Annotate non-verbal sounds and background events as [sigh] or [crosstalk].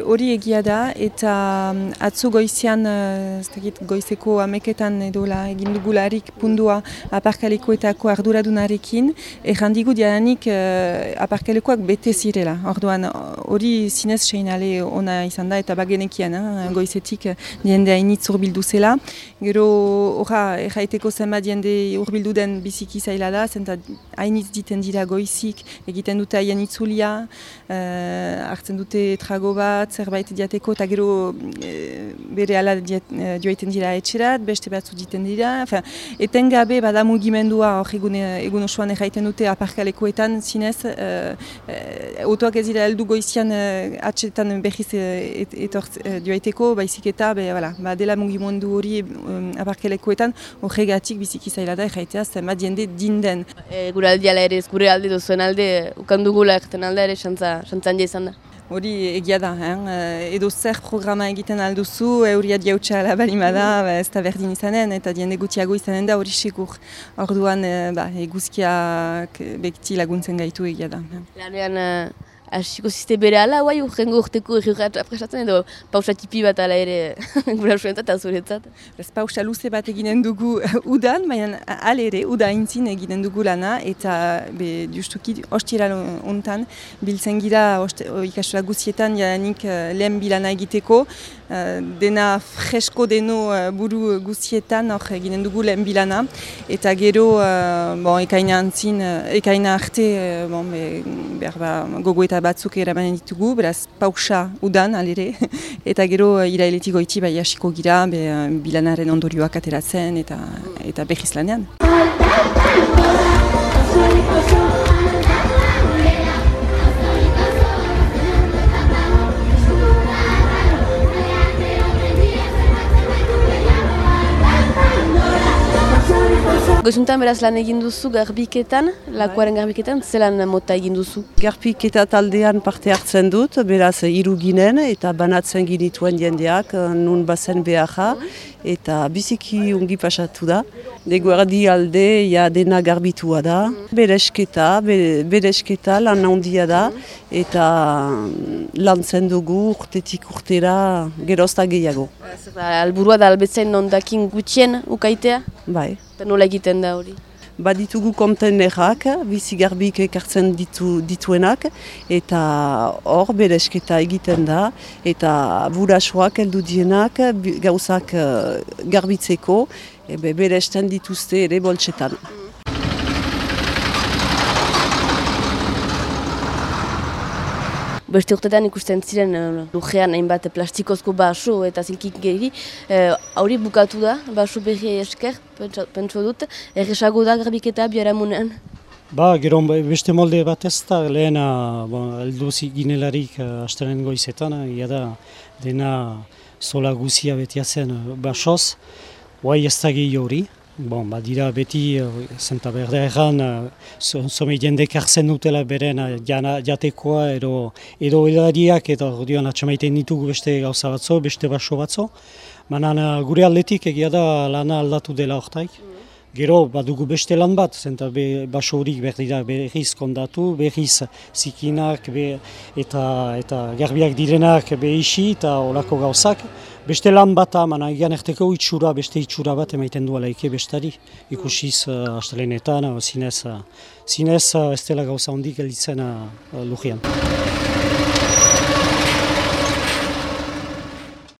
hori egia da, eta mm, atzo goizian, uh, goizeko ameketan edola egin dugularik pundua aparkalekuetako arduradunarekin, errandigu diadanik uh, aparkalekoak bete zirela. Orduan hori zinez seinale ona izan da eta bagenekian, eh, goizetik diende hainitz urbildu zela. Gero, horra, erraiteko zenbat diende urbildu den biziki zaila da, zenta hainitz diten dira goizik, egiten dute haien itzulia, uh, hartzen dute trago bat, zerbait diateko, eta gero e, bere ala eh, joaiten dira etxerat, beste batzu diten dira. Enfin, eten gabe bada mugimendua hor egun, egun osoan erraiten dute aparkalekoetan zinez, uh, otoak ez dira heldu goizian uh, atxetan behiz et, etort uh, joaiteko, baizik eta be, voilà, ba, dela mugimendu hori um, aparkalekoetan horregatik biziki zaila da erraitea zenbat diende dinden. E, gure aldiala ere, gure alde duzuen alde, ukandugula erten alde ere, xantzan izan da. Hori egia da, eh? edo zer programa egiten alduzu, euria diautxa alabalima da, ba, ez da berdin izanen, eta diende gutiago izanen da hori segur. Orduan eh, ba, eguzkiak bekti laguntzen gaitu egia da. Lanean, uh hasiko ziste bere ala, guai urrengo urteko erriurat apresatzen edo pausa tipi bat ala ere [laughs] gura usuentzat eta zuretzat. Ez pausa luze bat eginen dugu [laughs] udan, baina ale ere, uda intzin eginen dugu lana eta be, justuki ostira ontan biltzen gira ikastola guzietan janik uh, lehen bilana egiteko uh, dena fresko deno uh, buru guzietan hor eginen dugu lehen bilana eta gero bon, ekaina antzin, ekaina arte bon, be, berba gogo eta batzuk eraman ditugu, beraz pausa udan alere, [laughs] eta gero irailetik goiti bai hasiko gira, be, bilanaren ondorioak ateratzen eta, eta behiz lanean. Goizuntan beraz lan egin duzu garbiketan, lakuaren garbiketan, zelan mota egin duzu? Garbiketa taldean parte hartzen dut, beraz hiru ginen eta banatzen ginituen jendeak, nun bazen beharra, eta biziki ungi pasatu da. Deguardi alde, ja dena garbitua da, beresketa, beresketa lan handia da, eta lantzen dugu urtetik urtera gerozta gehiago. Alburua da albetzen nondakin gutxien ukaitea? Bai. Eta nola egiten da hori? Baditugu kontenerak, bizi garbik ekartzen ditu, dituenak, eta hor beresketa egiten da, eta burasoak heldu dienak gauzak uh, garbitzeko, beresten dituzte ere boltsetan. Beste urtetan ikusten ziren uh, lujean hainbat plastikozko baso eta zinkik gehi. Uh, Hauri bukatu da, baso berri esker, pentsu dut, erresago da grabiketa biaramunean. Ba, gero beste molde bat ez da, lehen bon, elduzi ginelarik uh, astenen goizetan, ia da dena sola guzia betiazen uh, basoz, guai ez da gehi hori. Bon, ba, dira beti, zenta berde erran, zome jendek hartzen dutela beren jana, jatekoa edo edo edariak eta ordean atxamaiten ditugu beste gauza batzo, beste baso batzo. Manan gure aldetik egia da lana aldatu dela hortaik. Gero, badugu beste lan bat, zenta be, baso horik berdi da berriz kondatu, berriz zikinak be, eta, eta garbiak direnak behisi eta olako gauzak. Beste lan bat aman, egan erteko itxura, beste itxura bat emaiten duela eke bestari. Ikusiz uh, astelenetan, uh, zinez, uh, zinez uh, ez dela gauza hondik gelditzen uh, lujian.